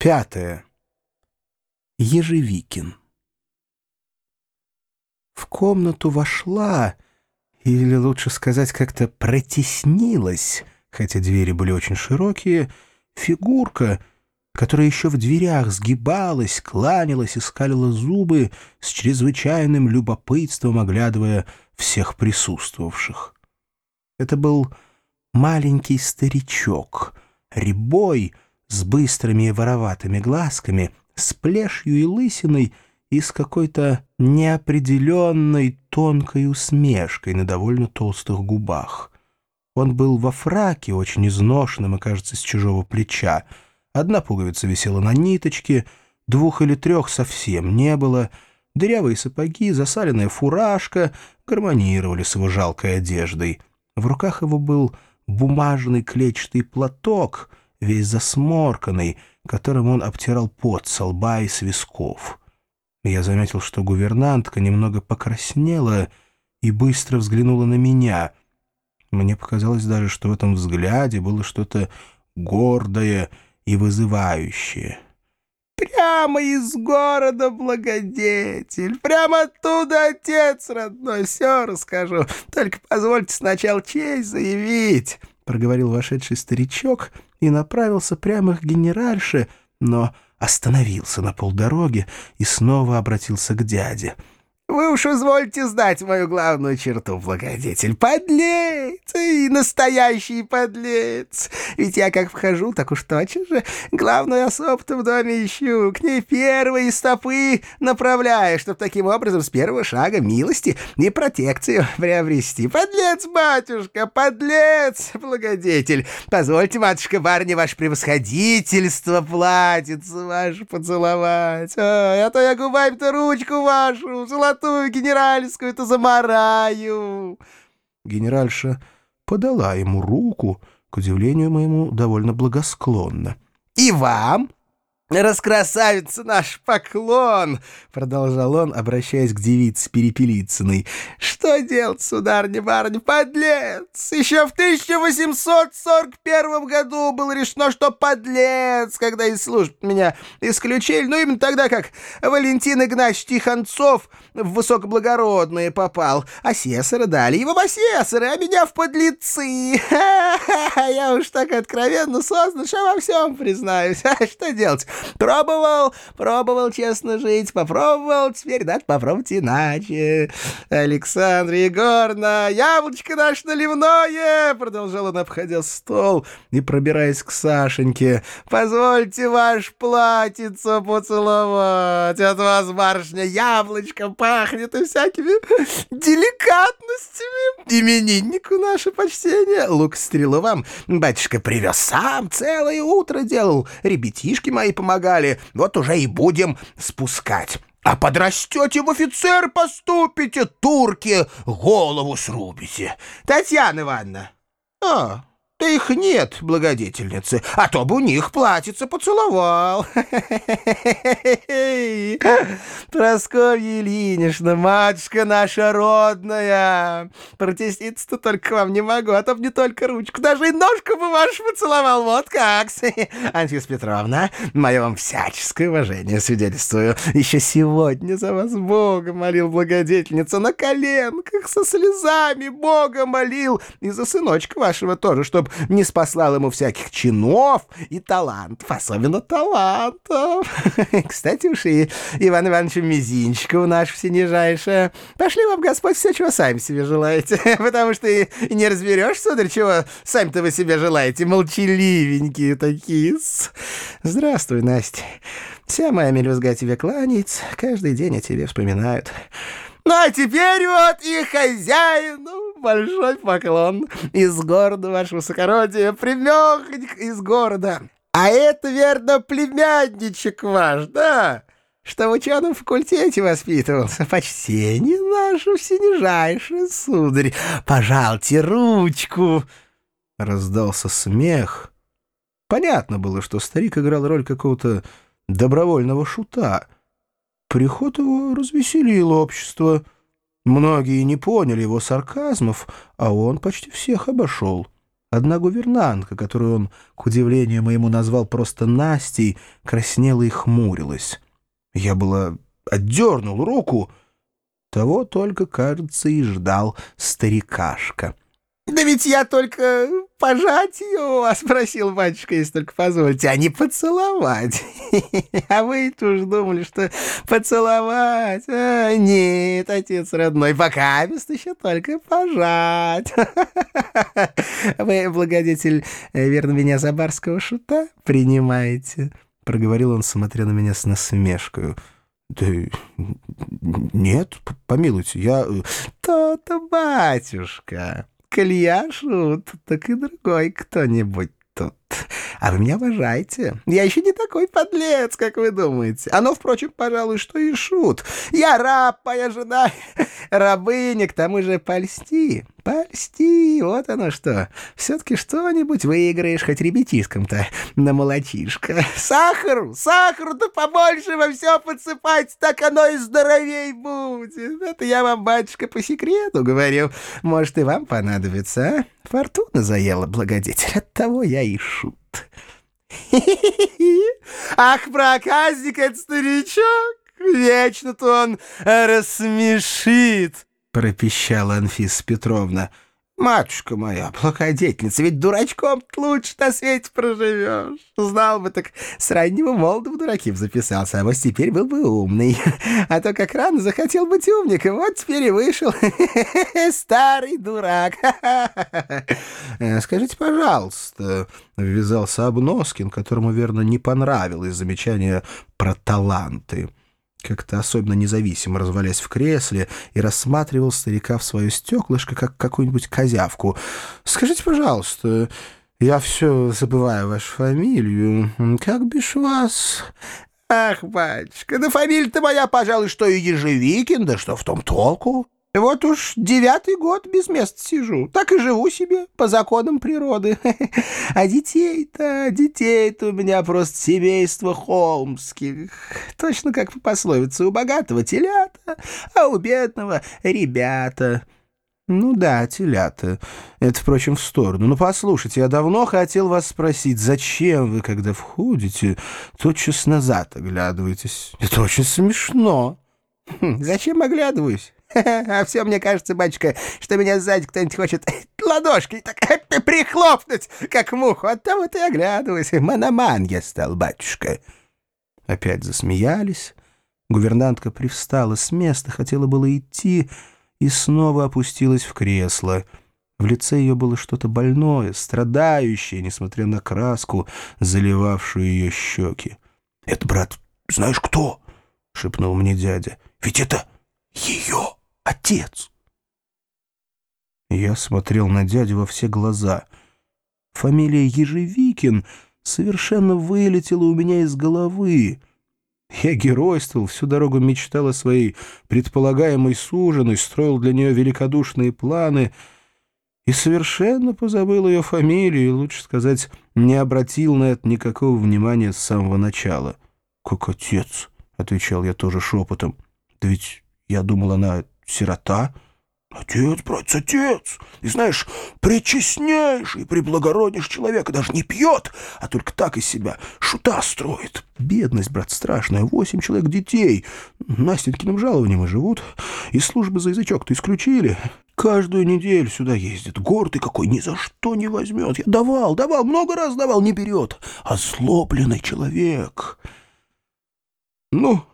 Пятое. Ежевикин. В комнату вошла, или лучше сказать, как-то протеснилась, хотя двери были очень широкие, фигурка, которая еще в дверях сгибалась, кланялась и скалила зубы с чрезвычайным любопытством, оглядывая всех присутствовавших. Это был маленький старичок, рябой, с быстрыми и вороватыми глазками, с плешью и лысиной и с какой-то неопределенной тонкой усмешкой на довольно толстых губах. Он был во фраке, очень изношенном и, кажется, с чужого плеча. Одна пуговица висела на ниточке, двух или трех совсем не было. Дырявые сапоги, засаленная фуражка гармонировали с его жалкой одеждой. В руках его был бумажный клетчатый платок — весь засморканный, которым он обтирал пот со лба и с висков. Я заметил, что гувернантка немного покраснела и быстро взглянула на меня. Мне показалось даже, что в этом взгляде было что-то гордое и вызывающее. «Прямо из города, благодетель! Прямо оттуда, отец родной, все расскажу. Только позвольте сначала честь заявить», — проговорил вошедший старичок — и направился прямо к генеральше, но остановился на полдороги и снова обратился к дяде — вы уж извольте знать мою главную черту, благодетель. Подлец! И настоящий подлец! Ведь я как вхожу, так уж точно же главную особу-то в доме ищу. К ней первые стопы направляю, чтоб таким образом с первого шага милости и протекцию приобрести. Подлец, батюшка, подлец, благодетель! Позвольте, матушка, барыня, ваше превосходительство платится ваше поцеловать. А то я губами-то ручку вашу золотую золотую генеральскую-то замараю!» Генеральша подала ему руку, к удивлению моему, довольно благосклонно. «И вам!» «Раскрасавица наш поклон!» — продолжал он, обращаясь к девице Перепелицыной. «Что делать, сударыня-барыня, подлец! Еще в 1841 году было решено, что подлец, когда из служб меня исключили, ну именно тогда, как Валентин Игнатьевич Тихонцов в высокоблагородные попал. Асессора дали его в асессоры, а меня в подлецы. Я уж так откровенно создан, что во всем признаюсь. А что делать? Пробовал, пробовал честно жить, попробовал, теперь надо попробовать иначе. Александра Егоровна, яблочко наше наливное, продолжал он, обходя стол и пробираясь к Сашеньке. Позвольте ваш платьице поцеловать. От вас, барышня, яблочко пахнет и всякими деликатностями. Имениннику наше почтение. Лук стрелу вам, батюшка, привез сам, целое утро делал. Ребятишки мои помогали. Вот уже и будем спускать. А подрастете в офицер поступите, турки голову срубите. Татьяна Ивановна. А, да их нет, благодетельницы, а то бы у них платьице поцеловал. Прасковья Ильинична, матушка наша родная, протеститься-то только к вам не могу, а то бы не только ручку, даже и ножку бы вашу поцеловал, вот как. Анфиса Петровна, мое вам всяческое уважение свидетельствую. Еще сегодня за вас Бога молил благодетельница на коленках, со слезами Бога молил, и за сыночка вашего тоже, чтобы не спаслал ему всяких чинов и талантов, особенно талантов. Кстати уж и Иван Ивановича Мизинчикова наш всенижайшая. Пошли вам, Господь, все, чего сами себе желаете, потому что и не разберешь, сударь, чего сами-то вы себе желаете, молчаливенькие такие. Здравствуй, Настя. Вся моя мелюзга тебе кланяется, каждый день о тебе вспоминают. Ну, а теперь вот и хозяину большой поклон из города, ваше высокородие, примехонько из города. А это, верно, племянничек ваш, да? Что в ученом факультете воспитывался. Почтение наше всенижайшее, сударь. Пожалуйте ручку. Раздался смех. Понятно было, что старик играл роль какого-то добровольного шута — Приход его развеселил общество. Многие не поняли его сарказмов, а он почти всех обошел. Одна гувернантка, которую он, к удивлению моему, назвал просто Настей, краснела и хмурилась. Я было отдернул руку. Того только, кажется, и ждал старикашка. «Да ведь я только пожать ее у вас просил, батюшка, если только позволите, а не поцеловать. А вы-то уж думали, что поцеловать. А, нет, отец родной, пока мест еще только пожать. Вы, благодетель, верно, меня за барского шута принимаете?» Проговорил он, смотря на меня с насмешкой. «Да нет, помилуйте, я...» э, «То-то, батюшка!» Шут, так и другой кто-нибудь тут. А вы меня уважаете. Я еще не такой подлец, как вы думаете. Оно, впрочем, пожалуй, что и шут. Я раб, моя жена, рабыня, к тому же польсти. Польсти, вот оно что. Все-таки что-нибудь выиграешь, хоть ребятишкам-то на молочишко. Сахару, сахару-то побольше во все подсыпать, так оно и здоровей будет. Это я вам, батюшка, по секрету говорю. Может, и вам понадобится, а? Фортуна заела, благодетель, от того я и шут. Ах, проказник этот старичок! Вечно-то он рассмешит!» — пропищала Анфиса Петровна. «Матушка моя, благодетельница, ведь дурачком лучше на свете проживешь. Знал бы, так с раннего молода в дураки записался, а вот теперь был бы умный. А то как рано захотел быть умником, вот теперь и вышел. Старый дурак. Э, «Скажите, пожалуйста», — ввязался Обноскин, которому, верно, не понравилось замечание про таланты как-то особенно независимо развалясь в кресле и рассматривал старика в свое стеклышко, как какую-нибудь козявку. «Скажите, пожалуйста, я все забываю вашу фамилию. Как бишь вас?» «Ах, батюшка, да фамилия-то моя, пожалуй, что и Ежевикин, да что в том толку?» Вот уж девятый год без места сижу, так и живу себе по законам природы. А детей-то, детей-то у меня просто семейство холмских. Точно как по пословице, у богатого телята, а у бедного ребята. Ну да, телята. Это, впрочем, в сторону. Но послушайте, я давно хотел вас спросить, зачем вы, когда входите, тотчас назад оглядываетесь? Это очень смешно. Хм, зачем оглядываюсь? А все мне кажется, батюшка, что меня сзади кто-нибудь хочет ладошкой так прихлопнуть, как муху. От того ты оглядывайся. Мономан я стал, батюшка. Опять засмеялись. Гувернантка привстала с места, хотела было идти и снова опустилась в кресло. В лице ее было что-то больное, страдающее, несмотря на краску, заливавшую ее щеки. — Это, брат, знаешь кто? — шепнул мне дядя. — Ведь это ее отец. Я смотрел на дядю во все глаза. Фамилия Ежевикин совершенно вылетела у меня из головы. Я геройствовал, всю дорогу мечтал о своей предполагаемой суженой, строил для нее великодушные планы и совершенно позабыл ее фамилию, и, лучше сказать, не обратил на это никакого внимания с самого начала. «Как отец», — отвечал я тоже шепотом, — «да ведь я думал, она сирота. Отец, братец, отец! И знаешь, причестнейший, приблагороднейший человек, и даже не пьет, а только так из себя шута строит. Бедность, брат, страшная. Восемь человек детей. Настенькиным жалованием и живут. И службы за язычок-то исключили. Каждую неделю сюда ездит. Гордый какой, ни за что не возьмет. Я давал, давал, много раз давал, не берет. Озлобленный человек. Ну,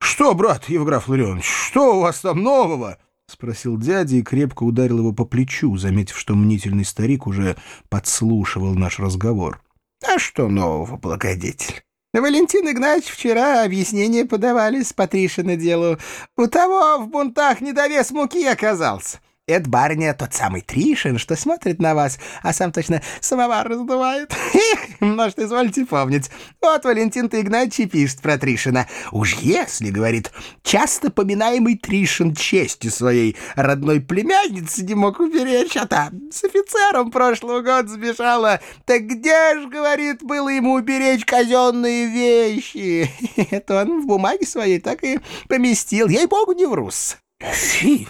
«Что, брат Евграф Ларионович, что у вас там нового?» — спросил дядя и крепко ударил его по плечу, заметив, что мнительный старик уже подслушивал наш разговор. «А что нового, благодетель?» Валентин Игнатьевич вчера объяснения подавали с Патришина делу. У того в бунтах недовес муки оказался. Это барыня тот самый Тришин, что смотрит на вас, а сам точно самовар раздувает. Может, извольте помнить. Вот Валентин-то Игнатьевич пишет про Тришина. Уж если, говорит, часто поминаемый Тришин чести своей родной племянницы не мог уберечь, а та с офицером прошлого года сбежала. Так где ж, говорит, было ему уберечь казенные вещи? Это он в бумаге своей так и поместил. Ей-богу, не врус. «Фи!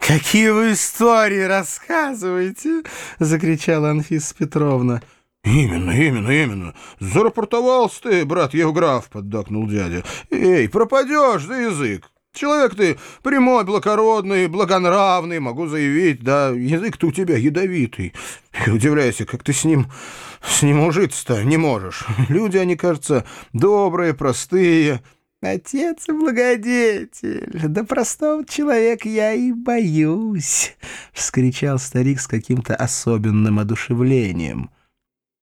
Какие вы истории рассказываете!» — закричала Анфиса Петровна. «Именно, именно, именно. Зарапортовался ты, брат Евграф», — поддакнул дядя. «Эй, пропадешь за язык. Человек ты прямой, благородный, благонравный, могу заявить, да язык-то у тебя ядовитый. И удивляйся, как ты с ним, с ним ужиться-то не можешь. Люди, они, кажется, добрые, простые». «Отец благодетель, да простого человека я и боюсь!» — вскричал старик с каким-то особенным одушевлением —